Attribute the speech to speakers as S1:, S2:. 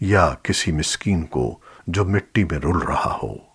S1: یا کسی مسکین کو جو مٹی میں رل رہا ہو۔